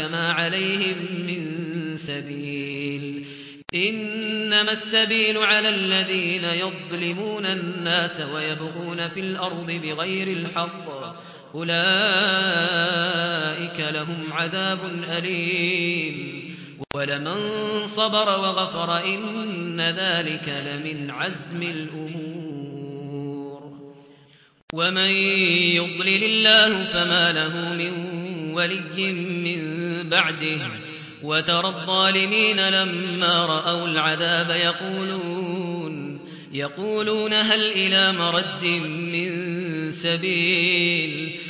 ما عليهم من سبيل. إنما السبيل على الذين يظلمون الناس ويبغون في الأرض بغير الحق. أولئك لهم عذاب أليم. ولمن صبر وغفر إن ذلك لمن عزم الأمور. ومن يضلل الله فما له من ولي من بعده. وترى الظالمين لما رأوا العذاب يقولون يقولون هل إلى مرد من سبيل؟